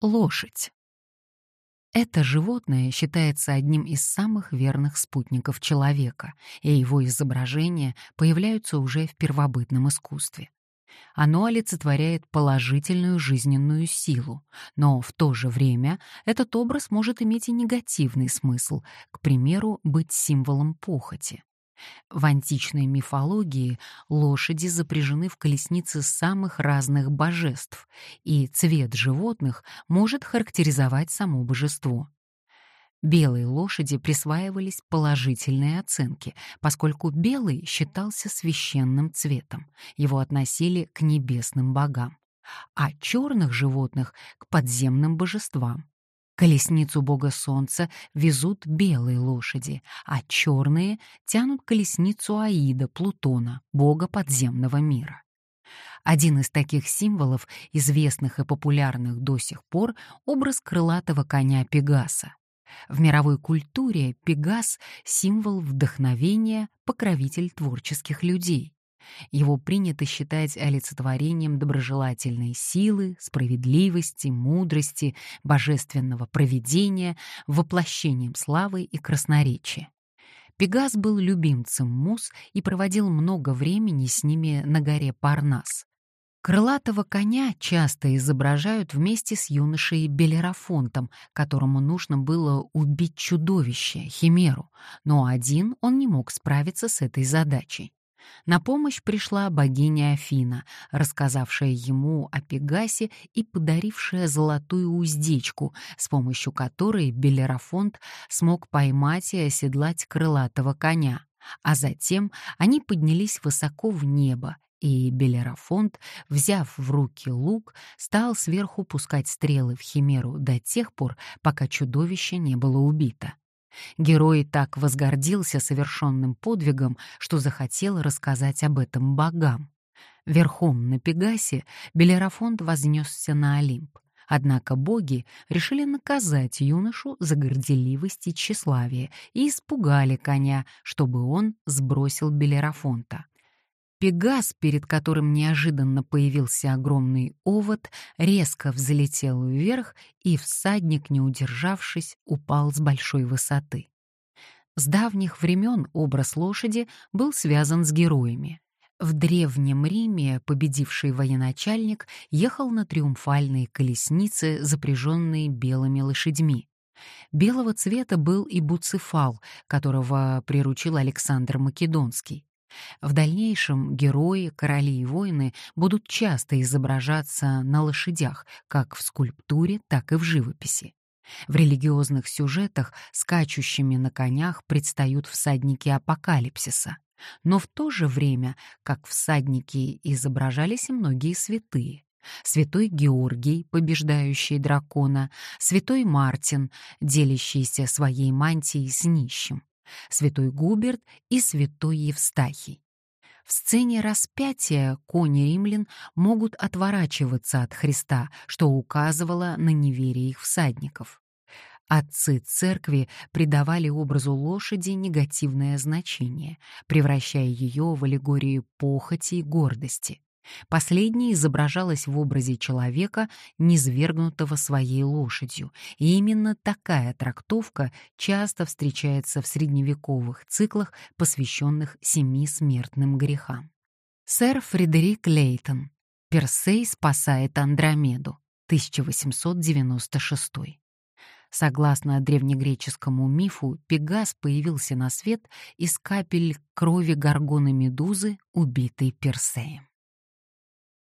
Лошадь. Это животное считается одним из самых верных спутников человека, и его изображения появляются уже в первобытном искусстве. Оно олицетворяет положительную жизненную силу, но в то же время этот образ может иметь и негативный смысл, к примеру, быть символом похоти. В античной мифологии лошади запряжены в колесницы самых разных божеств, и цвет животных может характеризовать само божество. Белой лошади присваивались положительные оценки, поскольку белый считался священным цветом, его относили к небесным богам, а черных животных — к подземным божествам. Колесницу бога солнца везут белые лошади, а черные тянут колесницу Аида, Плутона, бога подземного мира. Один из таких символов, известных и популярных до сих пор, образ крылатого коня Пегаса. В мировой культуре Пегас — символ вдохновения, покровитель творческих людей. Его принято считать олицетворением доброжелательной силы, справедливости, мудрости, божественного провидения, воплощением славы и красноречия. Пегас был любимцем мус и проводил много времени с ними на горе Парнас. Крылатого коня часто изображают вместе с юношей Белерафонтом, которому нужно было убить чудовище, химеру, но один он не мог справиться с этой задачей. На помощь пришла богиня Афина, рассказавшая ему о Пегасе и подарившая золотую уздечку, с помощью которой Белерафонт смог поймать и оседлать крылатого коня. А затем они поднялись высоко в небо, и Белерафонт, взяв в руки лук, стал сверху пускать стрелы в Химеру до тех пор, пока чудовище не было убито. Герой так возгордился совершенным подвигом, что захотел рассказать об этом богам. Верхом на Пегасе Белерафонт вознесся на Олимп. Однако боги решили наказать юношу за горделивость и тщеславие и испугали коня, чтобы он сбросил Белерафонта. Пегас, перед которым неожиданно появился огромный овод, резко взлетел вверх, и всадник, не удержавшись, упал с большой высоты. С давних времен образ лошади был связан с героями. В Древнем Риме победивший военачальник ехал на триумфальной колеснице, запряженной белыми лошадьми. Белого цвета был и Буцефал, которого приручил Александр Македонский. В дальнейшем герои, короли и воины будут часто изображаться на лошадях, как в скульптуре, так и в живописи. В религиозных сюжетах скачущими на конях предстают всадники апокалипсиса. Но в то же время, как всадники, изображались и многие святые. Святой Георгий, побеждающий дракона, святой Мартин, делящийся своей мантией с нищим святой Губерт и святой Евстахий. В сцене распятия кони римлян могут отворачиваться от Христа, что указывало на неверие их всадников. Отцы церкви придавали образу лошади негативное значение, превращая ее в аллегорию похоти и гордости. Последнее изображалось в образе человека, низвергнутого своей лошадью, и именно такая трактовка часто встречается в средневековых циклах, посвященных семи смертным грехам. Сэр Фредерик Лейтон. Персей спасает Андромеду. 1896. Согласно древнегреческому мифу, Пегас появился на свет из капель крови горгоны Медузы, убитой Персеем.